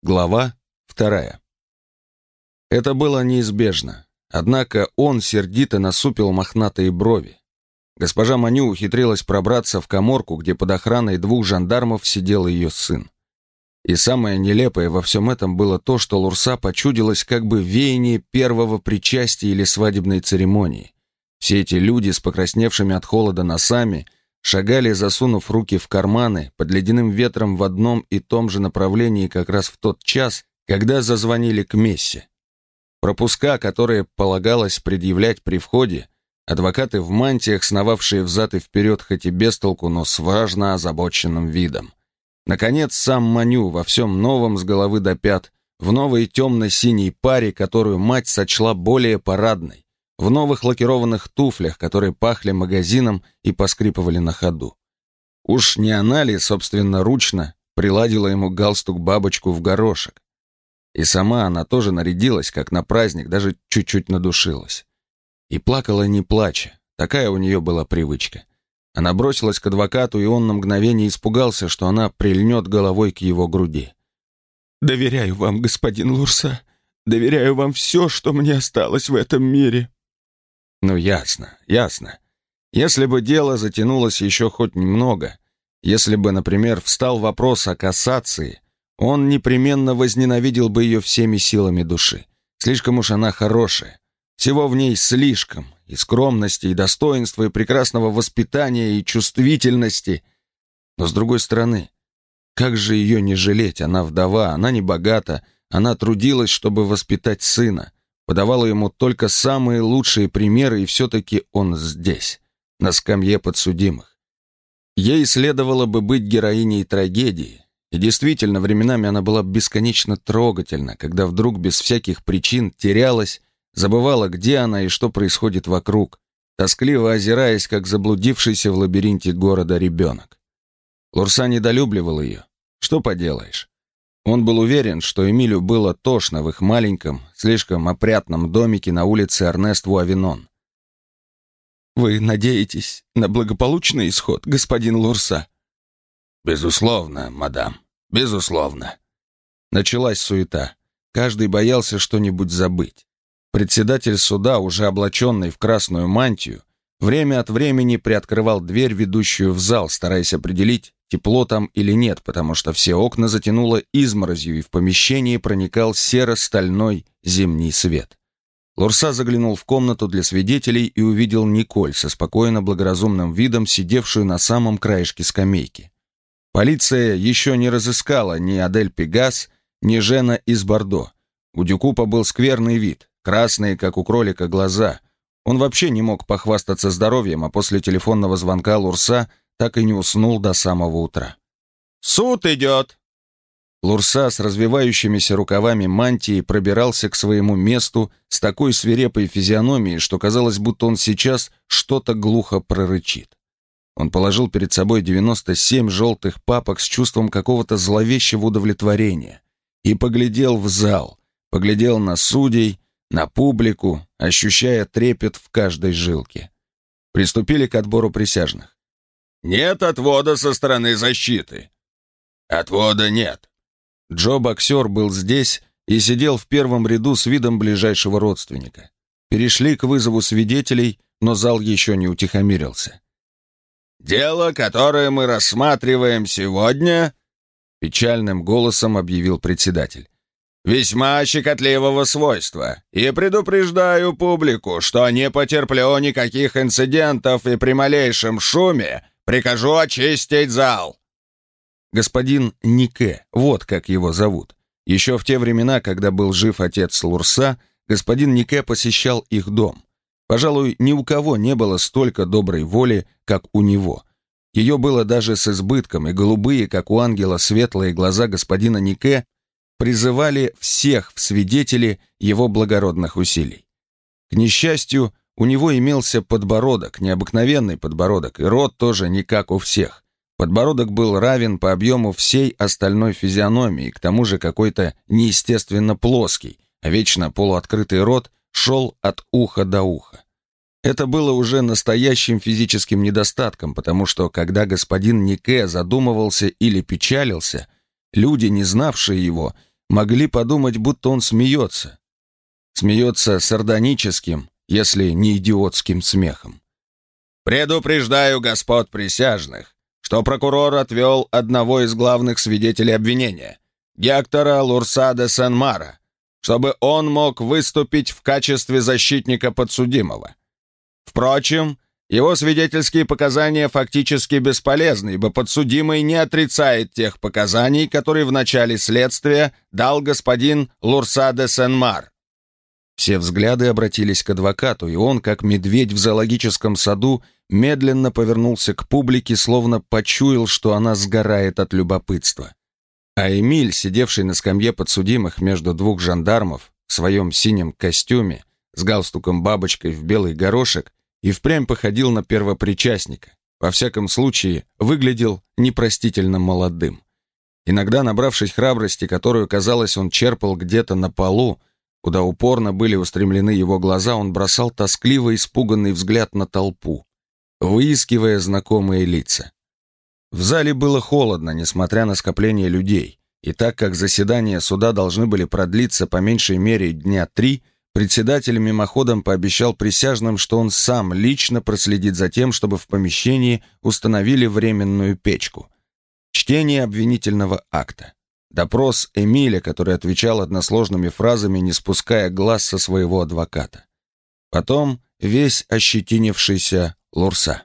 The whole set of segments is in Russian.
Глава вторая. Это было неизбежно, однако он сердито насупил мохнатые брови. Госпожа Маню ухитрилась пробраться в коморку, где под охраной двух жандармов сидел ее сын. И самое нелепое во всем этом было то, что Лурса почудилось как бы веяние первого причастия или свадебной церемонии. Все эти люди с покрасневшими от холода носами – шагали, засунув руки в карманы, под ледяным ветром в одном и том же направлении как раз в тот час, когда зазвонили к мессе. Пропуска, которые полагалось предъявлять при входе, адвокаты в мантиях, сновавшие взад и вперед хоть и без толку, но с важно озабоченным видом. Наконец, сам Маню во всем новом с головы до пят, в новой темно-синей паре, которую мать сочла более парадной, в новых лакированных туфлях, которые пахли магазином и поскрипывали на ходу. Уж не она ли, собственно, ручно приладила ему галстук-бабочку в горошек? И сама она тоже нарядилась, как на праздник, даже чуть-чуть надушилась. И плакала не плача, такая у нее была привычка. Она бросилась к адвокату, и он на мгновение испугался, что она прильнет головой к его груди. «Доверяю вам, господин Лурса. Доверяю вам все, что мне осталось в этом мире», ну, ясно, ясно. Если бы дело затянулось еще хоть немного, если бы, например, встал вопрос о кассации, он непременно возненавидел бы ее всеми силами души. Слишком уж она хорошая. Всего в ней слишком. И скромности, и достоинства, и прекрасного воспитания, и чувствительности. Но с другой стороны, как же ее не жалеть? Она вдова, она не богата, она трудилась, чтобы воспитать сына подавала ему только самые лучшие примеры, и все-таки он здесь, на скамье подсудимых. Ей следовало бы быть героиней трагедии, и действительно, временами она была бесконечно трогательна, когда вдруг без всяких причин терялась, забывала, где она и что происходит вокруг, тоскливо озираясь, как заблудившийся в лабиринте города ребенок. Лурса недолюбливал ее. Что поделаешь? Он был уверен, что Эмилю было тошно в их маленьком, слишком опрятном домике на улице Эрнест Вуавинон. «Вы надеетесь на благополучный исход, господин Лурса?» «Безусловно, мадам, безусловно». Началась суета. Каждый боялся что-нибудь забыть. Председатель суда, уже облаченный в красную мантию, время от времени приоткрывал дверь, ведущую в зал, стараясь определить, тепло там или нет, потому что все окна затянуло изморозью, и в помещении проникал серо-стальной зимний свет. Лурса заглянул в комнату для свидетелей и увидел Николь со спокойно благоразумным видом, сидевшую на самом краешке скамейки. Полиция еще не разыскала ни Адель Пегас, ни Жена из Бордо. У Дюкупа был скверный вид, красные, как у кролика, глаза. Он вообще не мог похвастаться здоровьем, а после телефонного звонка Лурса так и не уснул до самого утра. «Суд идет!» Лурса с развивающимися рукавами мантии пробирался к своему месту с такой свирепой физиономией, что казалось, будто он сейчас что-то глухо прорычит. Он положил перед собой 97 желтых папок с чувством какого-то зловещего удовлетворения и поглядел в зал, поглядел на судей, на публику, ощущая трепет в каждой жилке. Приступили к отбору присяжных. Нет отвода со стороны защиты. Отвода нет. Джо-боксер был здесь и сидел в первом ряду с видом ближайшего родственника. Перешли к вызову свидетелей, но зал еще не утихомирился. «Дело, которое мы рассматриваем сегодня», — печальным голосом объявил председатель, «весьма щекотливого свойства, и предупреждаю публику, что не потерплю никаких инцидентов и при малейшем шуме Прикажу очистить зал!» Господин Нике, вот как его зовут. Еще в те времена, когда был жив отец Лурса, господин Нике посещал их дом. Пожалуй, ни у кого не было столько доброй воли, как у него. Ее было даже с избытком, и голубые, как у ангела, светлые глаза господина Нике призывали всех в свидетели его благородных усилий. К несчастью, у него имелся подбородок, необыкновенный подбородок, и рот тоже не как у всех. Подбородок был равен по объему всей остальной физиономии, к тому же какой-то неестественно плоский, а вечно полуоткрытый рот шел от уха до уха. Это было уже настоящим физическим недостатком, потому что, когда господин Нике задумывался или печалился, люди, не знавшие его, могли подумать, будто он смеется. Смеется сардоническим, если не идиотским смехом. «Предупреждаю господ присяжных, что прокурор отвел одного из главных свидетелей обвинения, Гектора Лурса де Сен-Мара, чтобы он мог выступить в качестве защитника подсудимого. Впрочем, его свидетельские показания фактически бесполезны, ибо подсудимый не отрицает тех показаний, которые в начале следствия дал господин Лурса де Сен-Мар. Все взгляды обратились к адвокату, и он, как медведь в зоологическом саду, медленно повернулся к публике, словно почуял, что она сгорает от любопытства. А Эмиль, сидевший на скамье подсудимых между двух жандармов в своем синем костюме, с галстуком-бабочкой в белый горошек, и впрямь походил на первопричастника. Во всяком случае, выглядел непростительно молодым. Иногда, набравшись храбрости, которую, казалось, он черпал где-то на полу, куда упорно были устремлены его глаза, он бросал тоскливо испуганный взгляд на толпу, выискивая знакомые лица. В зале было холодно, несмотря на скопление людей, и так как заседания суда должны были продлиться по меньшей мере дня три – Председатель мимоходом пообещал присяжным, что он сам лично проследит за тем, чтобы в помещении установили временную печку. Чтение обвинительного акта. Допрос Эмиля, который отвечал односложными фразами, не спуская глаз со своего адвоката. Потом весь ощетинившийся Лурса.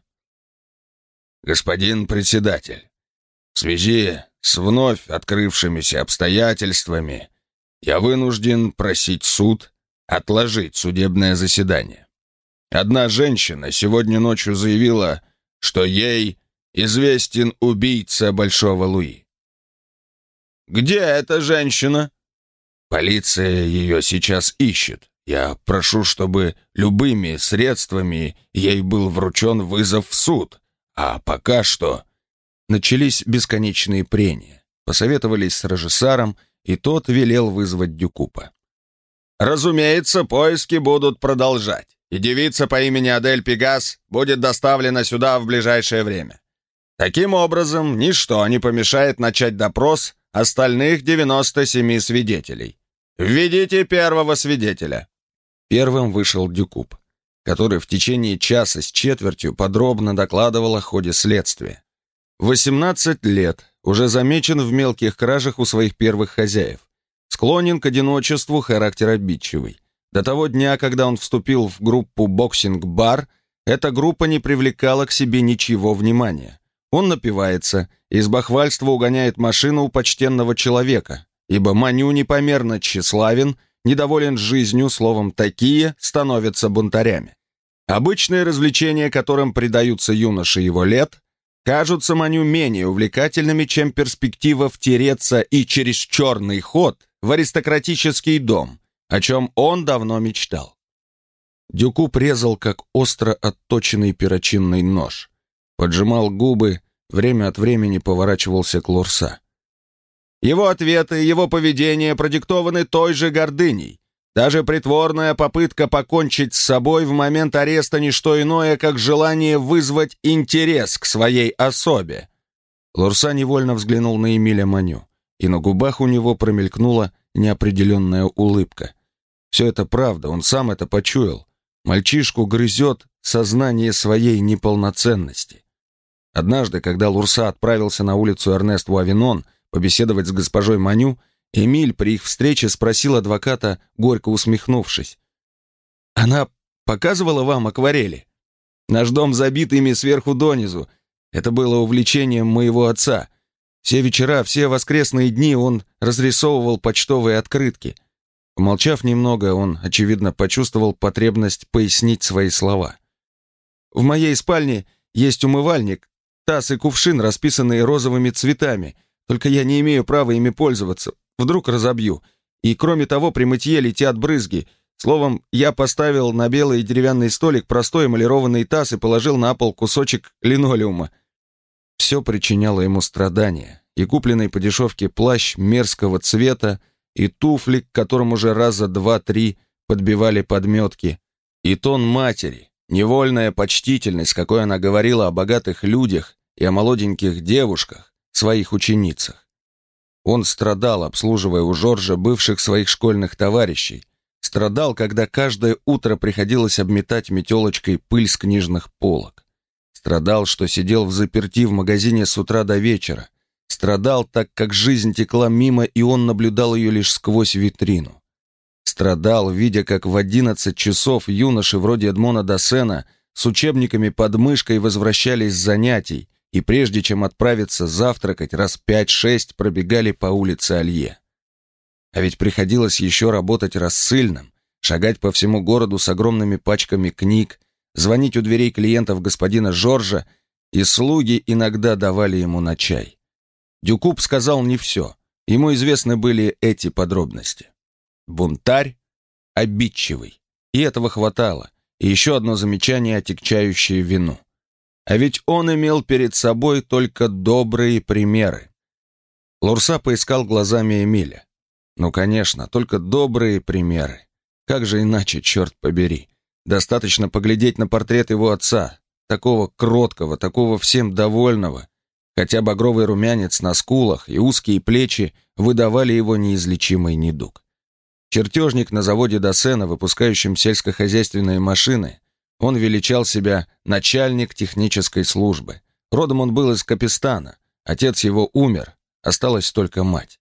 «Господин председатель, в связи с вновь открывшимися обстоятельствами я вынужден просить суд отложить судебное заседание. Одна женщина сегодня ночью заявила, что ей известен убийца Большого Луи. «Где эта женщина?» «Полиция ее сейчас ищет. Я прошу, чтобы любыми средствами ей был вручен вызов в суд. А пока что...» Начались бесконечные прения. Посоветовались с режиссаром, и тот велел вызвать Дюкупа. Разумеется, поиски будут продолжать, и девица по имени Адель Пегас будет доставлена сюда в ближайшее время. Таким образом, ничто не помешает начать допрос остальных 97 свидетелей. Введите первого свидетеля. Первым вышел Дюкуб, который в течение часа с четвертью подробно докладывал о ходе следствия. 18 лет, уже замечен в мелких кражах у своих первых хозяев. Склонен к одиночеству, характер обидчивый. До того дня, когда он вступил в группу «Боксинг-бар», эта группа не привлекала к себе ничего внимания. Он напивается, из бахвальства угоняет машину у почтенного человека, ибо Маню непомерно тщеславен, недоволен жизнью, словом, такие становятся бунтарями. Обычные развлечения, которым предаются юноши его лет, кажутся Маню менее увлекательными, чем перспектива втереться и через черный ход в аристократический дом, о чем он давно мечтал. Дюку презал, как остро отточенный перочинный нож. Поджимал губы, время от времени поворачивался к Лурса. Его ответы, его поведение продиктованы той же гордыней. Даже притворная попытка покончить с собой в момент ареста не что иное, как желание вызвать интерес к своей особе. Лурса невольно взглянул на Эмиля Маню и на губах у него промелькнула неопределенная улыбка. Все это правда, он сам это почуял. Мальчишку грызет сознание своей неполноценности. Однажды, когда Лурса отправился на улицу Эрнест Вавинон побеседовать с госпожой Маню, Эмиль при их встрече спросил адвоката, горько усмехнувшись. «Она показывала вам акварели? Наш дом забит ими сверху донизу. Это было увлечением моего отца. Все вечера, все воскресные дни он разрисовывал почтовые открытки. Помолчав немного, он, очевидно, почувствовал потребность пояснить свои слова. «В моей спальне есть умывальник, таз и кувшин, расписанные розовыми цветами, только я не имею права ими пользоваться, вдруг разобью. И кроме того, при мытье летят брызги. Словом, я поставил на белый деревянный столик простой эмалированный таз и положил на пол кусочек линолеума. Все причиняло ему страдания, и купленный по дешевке плащ мерзкого цвета, и туфли, к которым уже раза два-три подбивали подметки, и тон матери, невольная почтительность, какой она говорила о богатых людях и о молоденьких девушках, своих ученицах. Он страдал, обслуживая у Жоржа бывших своих школьных товарищей. Страдал, когда каждое утро приходилось обметать метелочкой пыль с книжных полок. Страдал, что сидел в заперти в магазине с утра до вечера. Страдал, так как жизнь текла мимо, и он наблюдал ее лишь сквозь витрину. Страдал, видя, как в одиннадцать часов юноши вроде Эдмона Досена с учебниками под мышкой возвращались с занятий, и прежде чем отправиться завтракать, раз пять-шесть пробегали по улице Алье. А ведь приходилось еще работать рассыльным, шагать по всему городу с огромными пачками книг, звонить у дверей клиентов господина Жоржа, и слуги иногда давали ему на чай. Дюкуб сказал не все, ему известны были эти подробности. Бунтарь, обидчивый, и этого хватало, и еще одно замечание, отягчающее вину. А ведь он имел перед собой только добрые примеры. Лурса поискал глазами Эмиля. Ну, конечно, только добрые примеры. Как же иначе, черт побери. Достаточно поглядеть на портрет его отца, такого кроткого, такого всем довольного. Хотя багровый румянец на скулах и узкие плечи выдавали его неизлечимый недуг. Чертежник на заводе Досена, выпускающем сельскохозяйственные машины, он величал себя начальник технической службы. Родом он был из Капистана. Отец его умер, осталась только мать.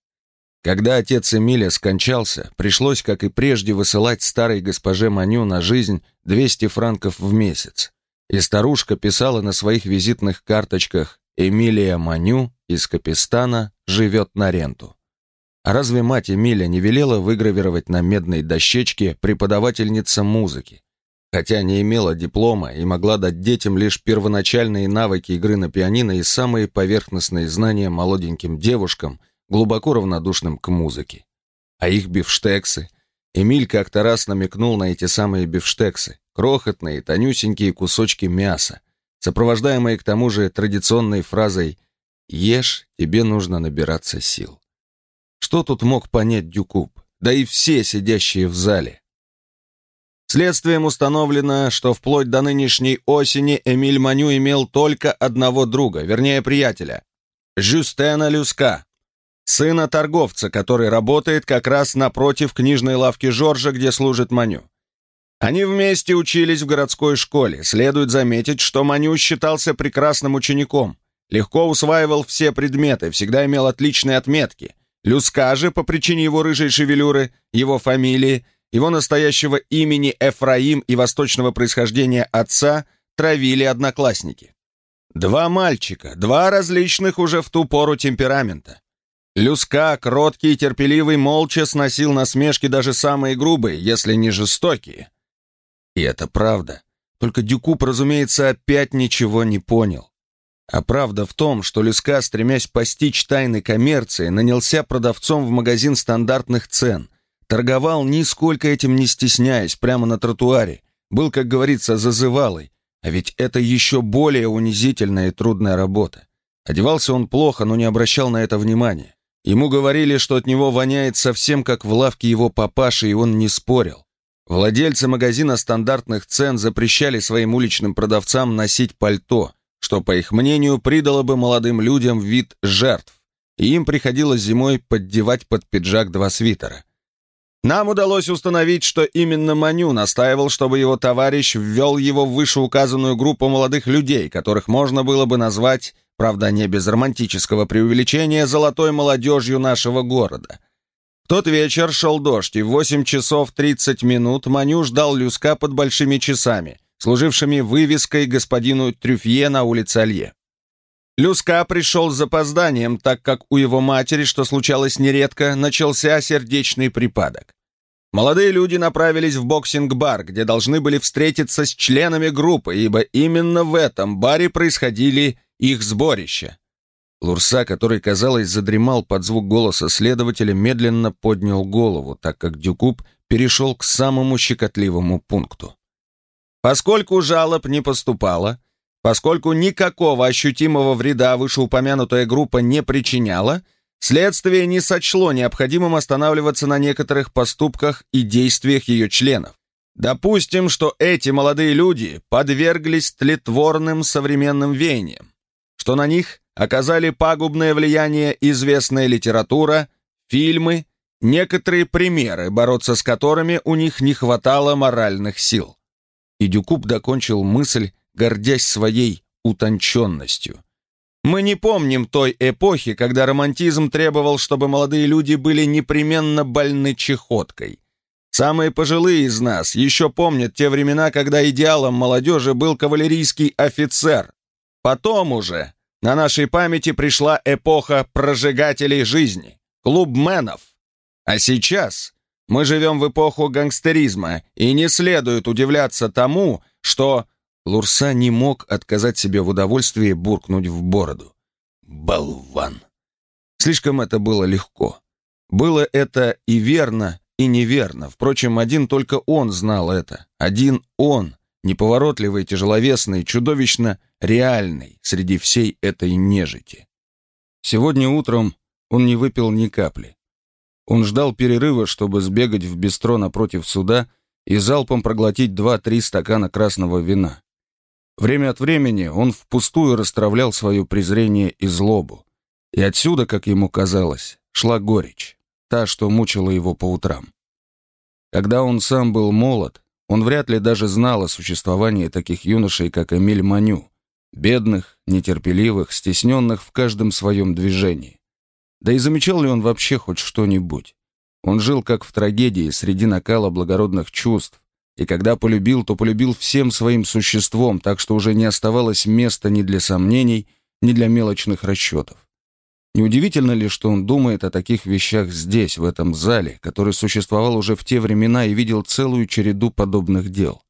Когда отец Эмиля скончался, пришлось, как и прежде, высылать старой госпоже Маню на жизнь 200 франков в месяц. И старушка писала на своих визитных карточках «Эмилия Маню из Капистана живет на ренту». А разве мать Эмиля не велела выгравировать на медной дощечке преподавательница музыки? Хотя не имела диплома и могла дать детям лишь первоначальные навыки игры на пианино и самые поверхностные знания молоденьким девушкам – глубоко равнодушным к музыке. А их бифштексы. Эмиль как-то раз намекнул на эти самые бифштексы, крохотные, тонюсенькие кусочки мяса, сопровождаемые к тому же традиционной фразой «Ешь, тебе нужно набираться сил». Что тут мог понять Дюкуб, да и все сидящие в зале? Следствием установлено, что вплоть до нынешней осени Эмиль Маню имел только одного друга, вернее приятеля, Жюстена Люска, сына торговца, который работает как раз напротив книжной лавки Жоржа, где служит Маню. Они вместе учились в городской школе. Следует заметить, что Маню считался прекрасным учеником, легко усваивал все предметы, всегда имел отличные отметки. Люска же, по причине его рыжей шевелюры, его фамилии, его настоящего имени Эфраим и восточного происхождения отца, травили одноклассники. Два мальчика, два различных уже в ту пору темперамента. Люска, кроткий и терпеливый, молча сносил насмешки даже самые грубые, если не жестокие. И это правда. Только Дюкуб, разумеется, опять ничего не понял. А правда в том, что Люска, стремясь постичь тайны коммерции, нанялся продавцом в магазин стандартных цен, торговал нисколько этим не стесняясь, прямо на тротуаре, был, как говорится, зазывалой, а ведь это еще более унизительная и трудная работа. Одевался он плохо, но не обращал на это внимания. Ему говорили, что от него воняет совсем как в лавке его папаши, и он не спорил. Владельцы магазина стандартных цен запрещали своим уличным продавцам носить пальто, что, по их мнению, придало бы молодым людям вид жертв, и им приходилось зимой поддевать под пиджак два свитера. Нам удалось установить, что именно Маню настаивал, чтобы его товарищ ввел его в вышеуказанную группу молодых людей, которых можно было бы назвать правда, не без романтического преувеличения, золотой молодежью нашего города. В тот вечер шел дождь, и в 8 часов 30 минут Маню ждал Люска под большими часами, служившими вывеской господину Трюфье на улице Алье. Люска пришел с запозданием, так как у его матери, что случалось нередко, начался сердечный припадок. Молодые люди направились в боксинг-бар, где должны были встретиться с членами группы, ибо именно в этом баре происходили их сборище. Лурса, который, казалось, задремал под звук голоса следователя, медленно поднял голову, так как Дюкуб перешел к самому щекотливому пункту. Поскольку жалоб не поступало, поскольку никакого ощутимого вреда вышеупомянутая группа не причиняла, следствие не сочло необходимым останавливаться на некоторых поступках и действиях ее членов. Допустим, что эти молодые люди подверглись тлетворным современным веяниям что на них оказали пагубное влияние известная литература, фильмы, некоторые примеры, бороться с которыми у них не хватало моральных сил. И Дюкуб докончил мысль, гордясь своей утонченностью. Мы не помним той эпохи, когда романтизм требовал, чтобы молодые люди были непременно больны чехоткой. Самые пожилые из нас еще помнят те времена, когда идеалом молодежи был кавалерийский офицер. Потом уже на нашей памяти пришла эпоха прожигателей жизни, клубменов. А сейчас мы живем в эпоху гангстеризма, и не следует удивляться тому, что Лурса не мог отказать себе в удовольствии буркнуть в бороду. Болван! Слишком это было легко. Было это и верно, и неверно. Впрочем, один только он знал это. Один он, неповоротливый, тяжеловесный, чудовищно реальный среди всей этой нежити. Сегодня утром он не выпил ни капли. Он ждал перерыва, чтобы сбегать в бистро напротив суда и залпом проглотить два-три стакана красного вина. Время от времени он впустую расстравлял свое презрение и злобу. И отсюда, как ему казалось, шла горечь, та, что мучила его по утрам. Когда он сам был молод, он вряд ли даже знал о существовании таких юношей, как Эмиль Маню, бедных, нетерпеливых, стесненных в каждом своем движении. Да и замечал ли он вообще хоть что-нибудь? Он жил как в трагедии, среди накала благородных чувств, и когда полюбил, то полюбил всем своим существом, так что уже не оставалось места ни для сомнений, ни для мелочных расчетов. Неудивительно ли, что он думает о таких вещах здесь, в этом зале, который существовал уже в те времена и видел целую череду подобных дел?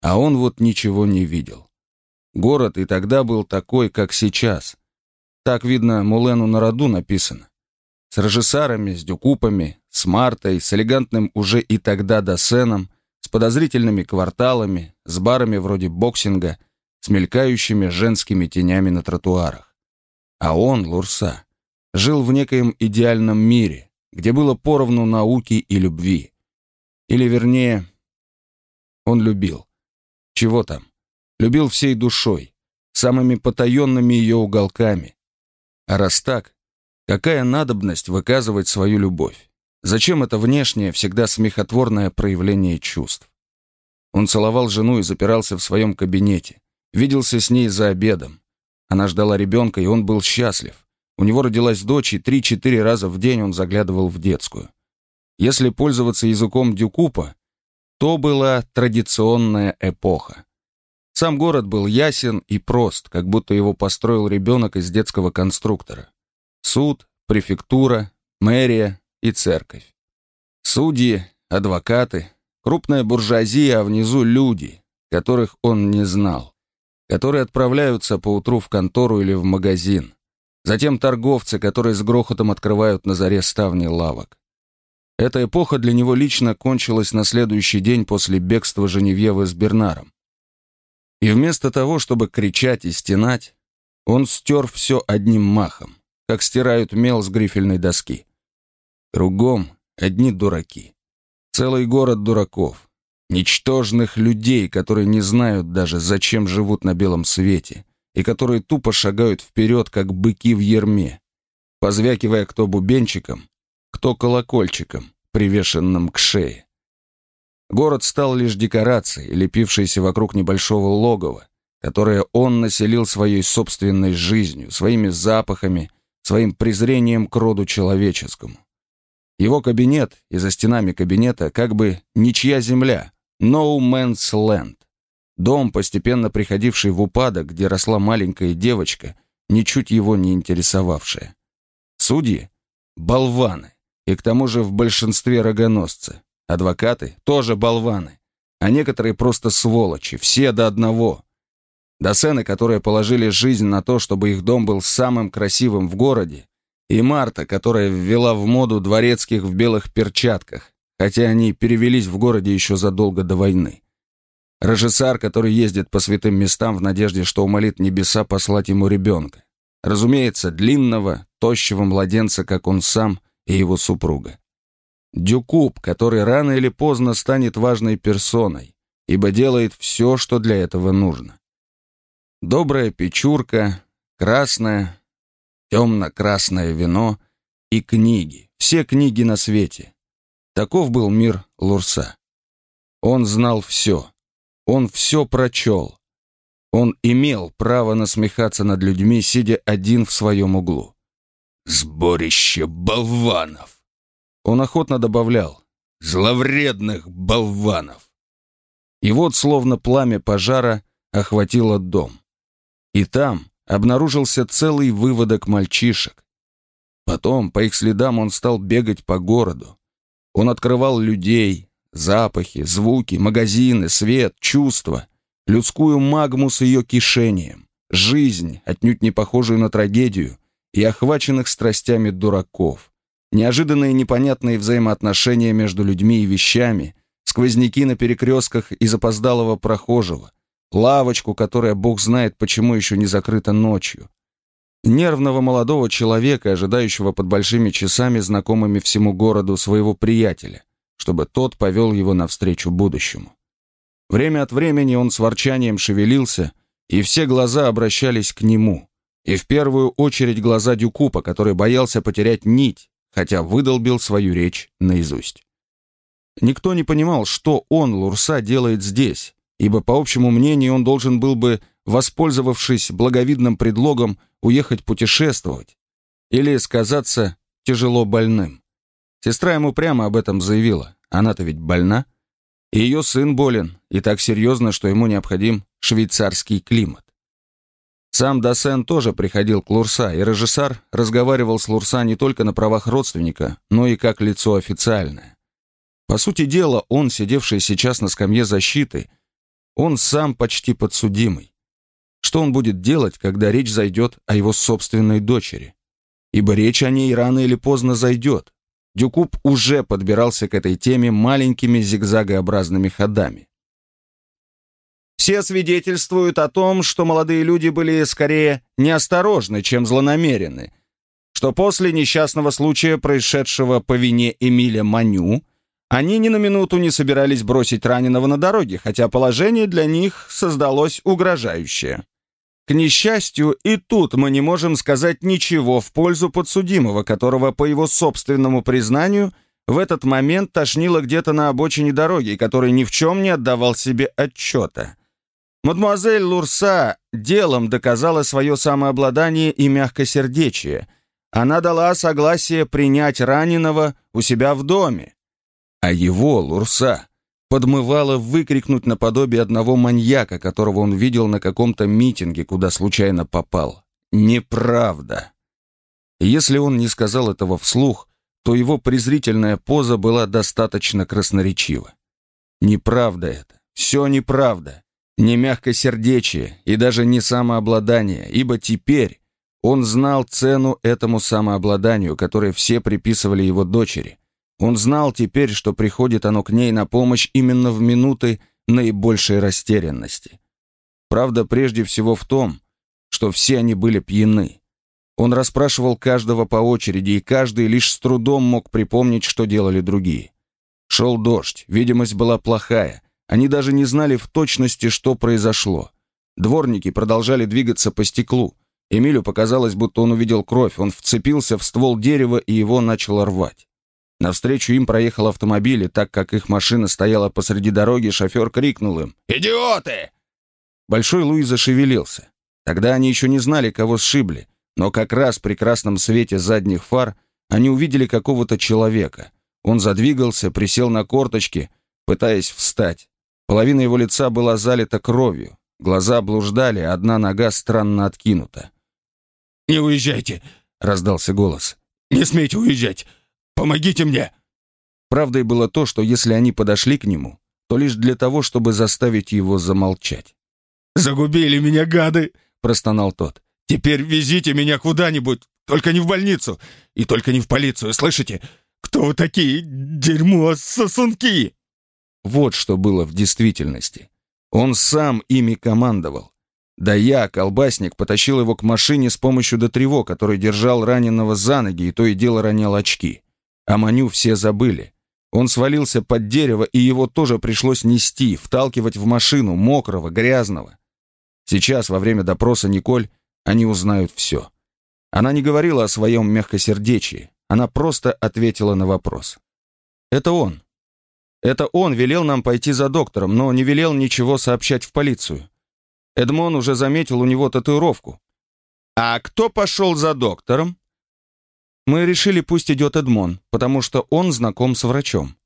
А он вот ничего не видел. Город и тогда был такой, как сейчас. Так, видно, Мулену на роду написано. С режиссарами, с дюкупами, с Мартой, с элегантным уже и тогда Досеном, с подозрительными кварталами, с барами вроде боксинга, с мелькающими женскими тенями на тротуарах. А он, Лурса, жил в некоем идеальном мире, где было поровну науки и любви. Или, вернее, он любил. Чего там? Любил всей душой, самыми потаенными ее уголками. А раз так, какая надобность выказывать свою любовь? Зачем это внешнее, всегда смехотворное проявление чувств? Он целовал жену и запирался в своем кабинете. Виделся с ней за обедом. Она ждала ребенка, и он был счастлив. У него родилась дочь, и три-четыре раза в день он заглядывал в детскую. Если пользоваться языком Дюкупа, то была традиционная эпоха. Сам город был ясен и прост, как будто его построил ребенок из детского конструктора. Суд, префектура, мэрия, и церковь. Судьи, адвокаты, крупная буржуазия, а внизу люди, которых он не знал, которые отправляются поутру в контору или в магазин. Затем торговцы, которые с грохотом открывают на заре ставни лавок. Эта эпоха для него лично кончилась на следующий день после бегства Женевьевы с Бернаром. И вместо того, чтобы кричать и стенать, он стер все одним махом, как стирают мел с грифельной доски. Кругом одни дураки. Целый город дураков. Ничтожных людей, которые не знают даже, зачем живут на белом свете, и которые тупо шагают вперед, как быки в ерме, позвякивая кто бубенчиком, кто колокольчиком, привешенным к шее. Город стал лишь декорацией, лепившейся вокруг небольшого логова, которое он населил своей собственной жизнью, своими запахами, своим презрением к роду человеческому. Его кабинет и за стенами кабинета как бы ничья земля, no man's land. Дом, постепенно приходивший в упадок, где росла маленькая девочка, ничуть его не интересовавшая. Судьи — болваны, и к тому же в большинстве рогоносцы. Адвокаты — тоже болваны, а некоторые просто сволочи, все до одного. Досены, которые положили жизнь на то, чтобы их дом был самым красивым в городе, и Марта, которая ввела в моду дворецких в белых перчатках, хотя они перевелись в городе еще задолго до войны. Режиссар, который ездит по святым местам в надежде, что умолит небеса послать ему ребенка. Разумеется, длинного, тощего младенца, как он сам и его супруга. Дюкуб, который рано или поздно станет важной персоной, ибо делает все, что для этого нужно. Добрая печурка, красное, темно-красное вино и книги, все книги на свете. Таков был мир Лурса. Он знал все. Он все прочел. Он имел право насмехаться над людьми, сидя один в своем углу. «Сборище болванов!» Он охотно добавлял «зловредных болванов!» И вот, словно пламя пожара, охватило дом. И там обнаружился целый выводок мальчишек. Потом, по их следам, он стал бегать по городу. Он открывал людей, запахи, звуки, магазины, свет, чувства, людскую магму с ее кишением, жизнь, отнюдь не похожую на трагедию, и охваченных страстями дураков, неожиданные непонятные взаимоотношения между людьми и вещами, сквозняки на перекрестках и запоздалого прохожего, лавочку, которая бог знает почему еще не закрыта ночью. Нервного молодого человека, ожидающего под большими часами знакомыми всему городу своего приятеля, чтобы тот повел его навстречу будущему. Время от времени он с ворчанием шевелился, и все глаза обращались к нему, и в первую очередь глаза Дюкупа, который боялся потерять нить, хотя выдолбил свою речь наизусть. Никто не понимал, что он, Лурса, делает здесь, ибо, по общему мнению, он должен был бы, воспользовавшись благовидным предлогом, уехать путешествовать или сказаться тяжело больным. Сестра ему прямо об этом заявила. Она-то ведь больна. И ее сын болен, и так серьезно, что ему необходим швейцарский климат. Сам Досен тоже приходил к Лурса, и режиссер разговаривал с Лурса не только на правах родственника, но и как лицо официальное. По сути дела, он, сидевший сейчас на скамье защиты, он сам почти подсудимый. Что он будет делать, когда речь зайдет о его собственной дочери? Ибо речь о ней рано или поздно зайдет. Дюкуб уже подбирался к этой теме маленькими зигзагообразными ходами. Все свидетельствуют о том, что молодые люди были скорее неосторожны, чем злонамерены, что после несчастного случая, происшедшего по вине Эмиля Маню, они ни на минуту не собирались бросить раненого на дороге, хотя положение для них создалось угрожающее. К несчастью, и тут мы не можем сказать ничего в пользу подсудимого, которого, по его собственному признанию, в этот момент тошнило где-то на обочине дороги, который ни в чем не отдавал себе отчета. Мадемуазель Лурса делом доказала свое самообладание и мягкосердечие. Она дала согласие принять раненого у себя в доме. А его, Лурса, подмывало выкрикнуть наподобие одного маньяка, которого он видел на каком-то митинге, куда случайно попал. Неправда. Если он не сказал этого вслух, то его презрительная поза была достаточно красноречива. Неправда это. Все неправда. Не мягкосердечие и даже не самообладание, ибо теперь он знал цену этому самообладанию, которое все приписывали его дочери. Он знал теперь, что приходит оно к ней на помощь именно в минуты наибольшей растерянности. Правда, прежде всего в том, что все они были пьяны. Он расспрашивал каждого по очереди, и каждый лишь с трудом мог припомнить, что делали другие. Шел дождь, видимость была плохая, они даже не знали в точности, что произошло. Дворники продолжали двигаться по стеклу. Эмилю показалось, будто он увидел кровь, он вцепился в ствол дерева и его начал рвать. Навстречу им проехал автомобиль, и так как их машина стояла посреди дороги, шофер крикнул им «Идиоты!». Большой Луи зашевелился. Тогда они еще не знали, кого сшибли, но как раз при красном свете задних фар они увидели какого-то человека. Он задвигался, присел на корточки, пытаясь встать. Половина его лица была залита кровью, глаза блуждали, одна нога странно откинута. «Не уезжайте!» — раздался голос. «Не смейте уезжать! Помогите мне!» Правдой было то, что если они подошли к нему, то лишь для того, чтобы заставить его замолчать. «Загубили меня, гады!» — простонал тот. «Теперь везите меня куда-нибудь, только не в больницу, и только не в полицию, слышите? Кто вы такие? Дерьмо, сосунки!» Вот что было в действительности. Он сам ими командовал. Да я, колбасник, потащил его к машине с помощью дотрево, который держал раненого за ноги и то и дело ронял очки. А Маню все забыли. Он свалился под дерево, и его тоже пришлось нести, вталкивать в машину, мокрого, грязного. Сейчас, во время допроса Николь, они узнают все. Она не говорила о своем мягкосердечии, она просто ответила на вопрос. «Это он. Это он велел нам пойти за доктором, но не велел ничего сообщать в полицию. Эдмон уже заметил у него татуировку. А кто пошел за доктором? Мы решили, пусть идет Эдмон, потому что он знаком с врачом.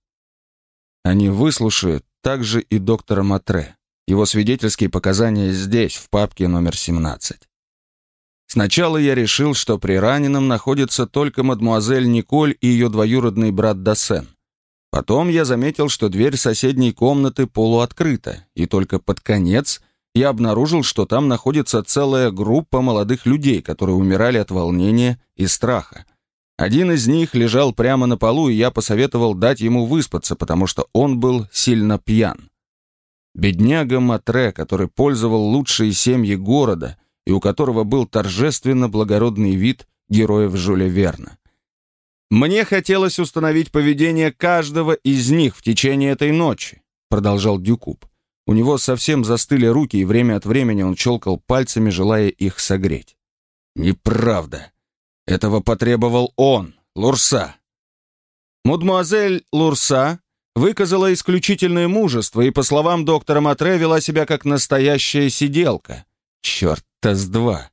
Они выслушают также и доктора Матре. Его свидетельские показания здесь, в папке номер 17. Сначала я решил, что при раненом находится только мадмуазель Николь и ее двоюродный брат Досен. Потом я заметил, что дверь соседней комнаты полуоткрыта, и только под конец я обнаружил, что там находится целая группа молодых людей, которые умирали от волнения и страха. Один из них лежал прямо на полу, и я посоветовал дать ему выспаться, потому что он был сильно пьян. Бедняга Матре, который пользовал лучшие семьи города и у которого был торжественно благородный вид героев Жюля Верна. «Мне хотелось установить поведение каждого из них в течение этой ночи», продолжал Дюкуб. У него совсем застыли руки, и время от времени он челкал пальцами, желая их согреть. «Неправда. Этого потребовал он, Лурса». Мадемуазель Лурса выказала исключительное мужество и, по словам доктора Матре, вела себя как настоящая сиделка. Черт-то с два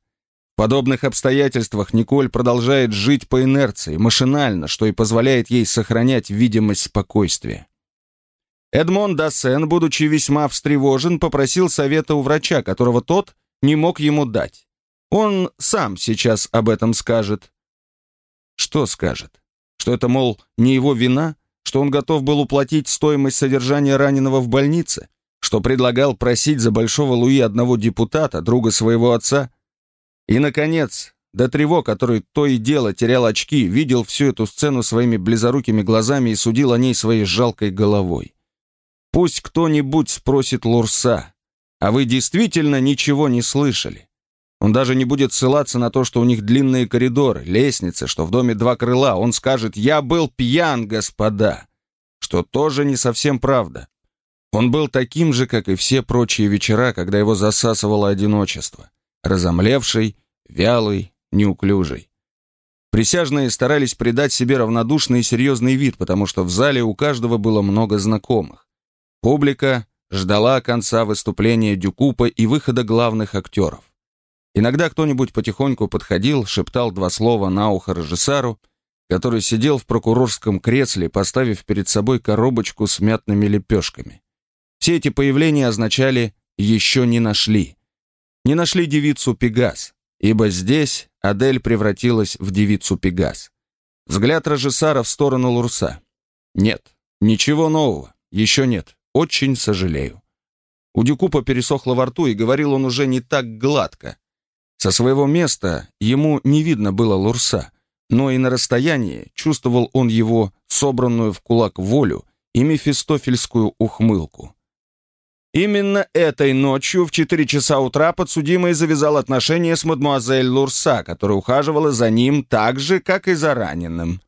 подобных обстоятельствах Николь продолжает жить по инерции, машинально, что и позволяет ей сохранять видимость спокойствия. Эдмон Дассен, будучи весьма встревожен, попросил совета у врача, которого тот не мог ему дать. Он сам сейчас об этом скажет. Что скажет? Что это, мол, не его вина? Что он готов был уплатить стоимость содержания раненого в больнице? Что предлагал просить за Большого Луи одного депутата, друга своего отца? И, наконец, Детрево, который то и дело терял очки, видел всю эту сцену своими близорукими глазами и судил о ней своей жалкой головой. Пусть кто-нибудь спросит Лурса, а вы действительно ничего не слышали? Он даже не будет ссылаться на то, что у них длинные коридоры, лестницы, что в доме два крыла. Он скажет «Я был пьян, господа», что тоже не совсем правда. Он был таким же, как и все прочие вечера, когда его засасывало одиночество разомлевший, вялый, неуклюжий. Присяжные старались придать себе равнодушный и серьезный вид, потому что в зале у каждого было много знакомых. Публика ждала конца выступления Дюкупа и выхода главных актеров. Иногда кто-нибудь потихоньку подходил, шептал два слова на ухо режиссару, который сидел в прокурорском кресле, поставив перед собой коробочку с мятными лепешками. Все эти появления означали «еще не нашли», не нашли девицу Пегас, ибо здесь Адель превратилась в девицу Пегас. Взгляд режиссера в сторону Лурса. Нет, ничего нового, еще нет, очень сожалею. У Дюкупа пересохло во рту, и говорил он уже не так гладко. Со своего места ему не видно было Лурса, но и на расстоянии чувствовал он его собранную в кулак волю и мефистофельскую ухмылку. Именно этой ночью в 4 часа утра подсудимый завязал отношения с мадмуазель Лурса, которая ухаживала за ним так же, как и за раненым.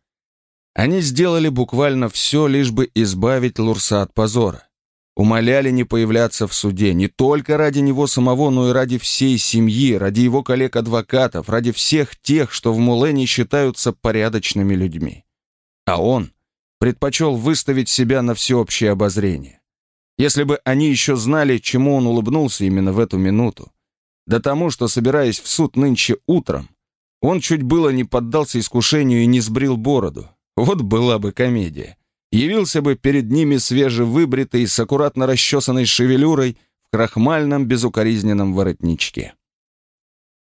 Они сделали буквально все, лишь бы избавить Лурса от позора. Умоляли не появляться в суде не только ради него самого, но и ради всей семьи, ради его коллег-адвокатов, ради всех тех, что в Мулене считаются порядочными людьми. А он предпочел выставить себя на всеобщее обозрение. Если бы они еще знали, чему он улыбнулся именно в эту минуту. Да тому, что, собираясь в суд нынче утром, он чуть было не поддался искушению и не сбрил бороду. Вот была бы комедия. Явился бы перед ними свежевыбритый, с аккуратно расчесанной шевелюрой, в крахмальном безукоризненном воротничке.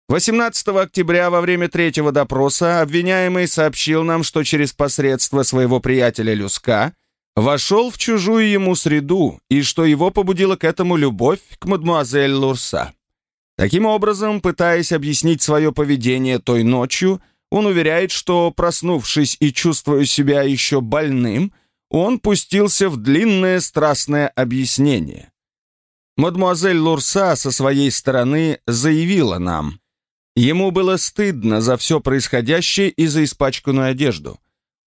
18 октября во время третьего допроса обвиняемый сообщил нам, что через посредство своего приятеля Люска вошел в чужую ему среду, и что его побудила к этому любовь к мадмуазель Лурса. Таким образом, пытаясь объяснить свое поведение той ночью, он уверяет, что, проснувшись и чувствуя себя еще больным, он пустился в длинное страстное объяснение. Мадмуазель Лурса со своей стороны заявила нам, ему было стыдно за все происходящее и за испачканную одежду.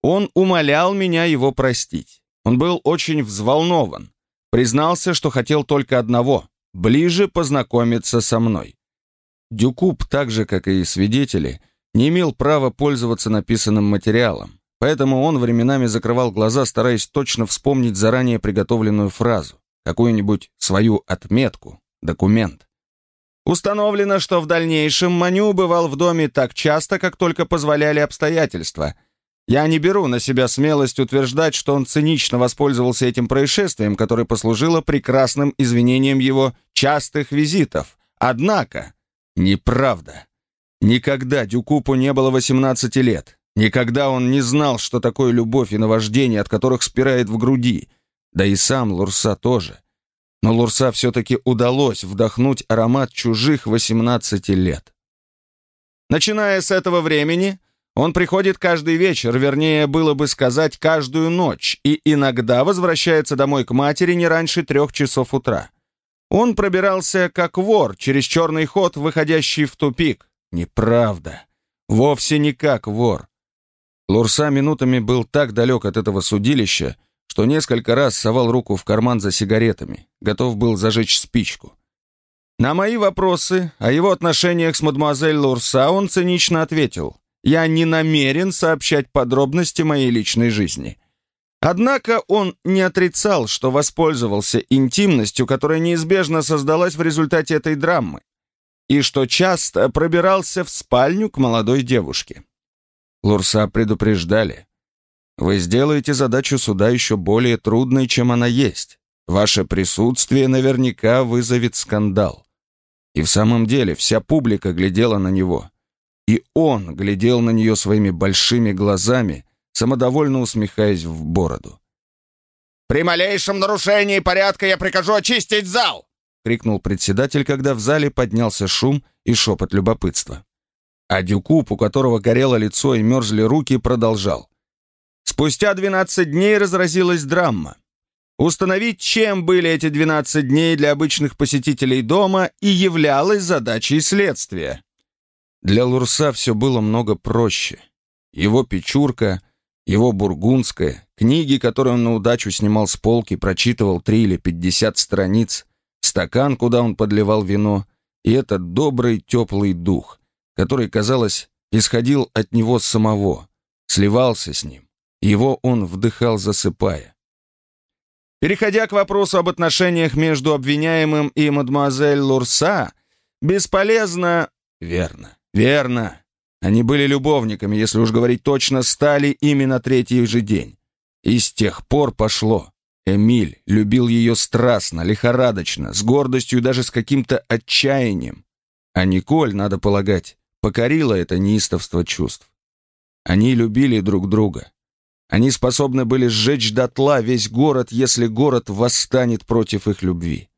Он умолял меня его простить. Он был очень взволнован. Признался, что хотел только одного — ближе познакомиться со мной. Дюкуб, так же, как и свидетели, не имел права пользоваться написанным материалом, поэтому он временами закрывал глаза, стараясь точно вспомнить заранее приготовленную фразу, какую-нибудь свою отметку, документ. Установлено, что в дальнейшем Маню бывал в доме так часто, как только позволяли обстоятельства. Я не беру на себя смелость утверждать, что он цинично воспользовался этим происшествием, которое послужило прекрасным извинением его частых визитов. Однако, неправда. Никогда Дюкупу не было 18 лет. Никогда он не знал, что такое любовь и наваждение, от которых спирает в груди. Да и сам Лурса тоже но Лурса все-таки удалось вдохнуть аромат чужих 18 лет. Начиная с этого времени, он приходит каждый вечер, вернее, было бы сказать, каждую ночь, и иногда возвращается домой к матери не раньше трех часов утра. Он пробирался как вор через черный ход, выходящий в тупик. Неправда. Вовсе не как вор. Лурса минутами был так далек от этого судилища, что несколько раз совал руку в карман за сигаретами, готов был зажечь спичку. На мои вопросы о его отношениях с мадемуазель Лурса он цинично ответил, «Я не намерен сообщать подробности моей личной жизни». Однако он не отрицал, что воспользовался интимностью, которая неизбежно создалась в результате этой драмы, и что часто пробирался в спальню к молодой девушке. Лурса предупреждали, вы сделаете задачу суда еще более трудной, чем она есть. Ваше присутствие наверняка вызовет скандал. И в самом деле вся публика глядела на него. И он глядел на нее своими большими глазами, самодовольно усмехаясь в бороду. «При малейшем нарушении порядка я прикажу очистить зал!» — крикнул председатель, когда в зале поднялся шум и шепот любопытства. А Дюкуб, у которого горело лицо и мерзли руки, продолжал. Спустя 12 дней разразилась драма. Установить, чем были эти 12 дней для обычных посетителей дома, и являлась задачей следствия. Для Лурса все было много проще. Его печурка, его бургундская, книги, которые он на удачу снимал с полки, прочитывал три или пятьдесят страниц, стакан, куда он подливал вино, и этот добрый теплый дух, который, казалось, исходил от него самого, сливался с ним, его он вдыхал, засыпая. Переходя к вопросу об отношениях между обвиняемым и мадемуазель Лурса, бесполезно... Верно, верно. Они были любовниками, если уж говорить точно, стали ими на третий же день. И с тех пор пошло. Эмиль любил ее страстно, лихорадочно, с гордостью и даже с каким-то отчаянием. А Николь, надо полагать, покорила это неистовство чувств. Они любили друг друга. Они способны были сжечь дотла весь город, если город восстанет против их любви.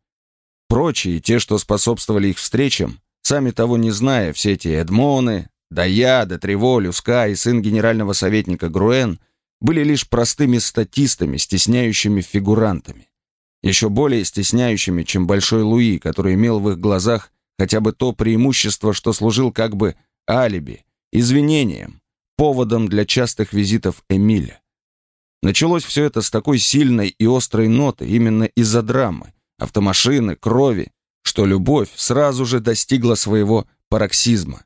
Прочие, те, что способствовали их встречам, сами того не зная, все эти Эдмоны, Дая, Детрево, Люска и сын генерального советника Груэн, были лишь простыми статистами, стесняющими фигурантами. Еще более стесняющими, чем Большой Луи, который имел в их глазах хотя бы то преимущество, что служил как бы алиби, извинением, поводом для частых визитов Эмиля. Началось все это с такой сильной и острой ноты именно из-за драмы, автомашины, крови, что любовь сразу же достигла своего пароксизма.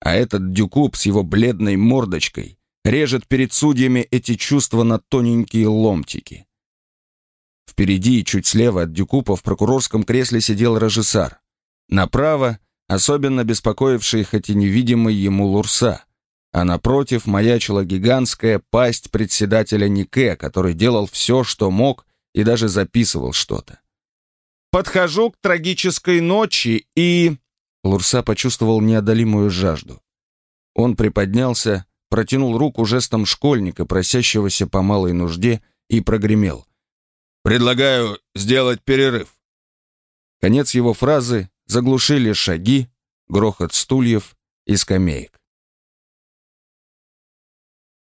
А этот дюкуб с его бледной мордочкой режет перед судьями эти чувства на тоненькие ломтики. Впереди и чуть слева от дюкупа в прокурорском кресле сидел режиссар. Направо, особенно беспокоивший хоть и невидимый ему Лурса, а напротив маячила гигантская пасть председателя Нике, который делал все, что мог, и даже записывал что-то. «Подхожу к трагической ночи и...» Лурса почувствовал неодолимую жажду. Он приподнялся, протянул руку жестом школьника, просящегося по малой нужде, и прогремел. «Предлагаю сделать перерыв». Конец его фразы заглушили шаги, грохот стульев и скамеек.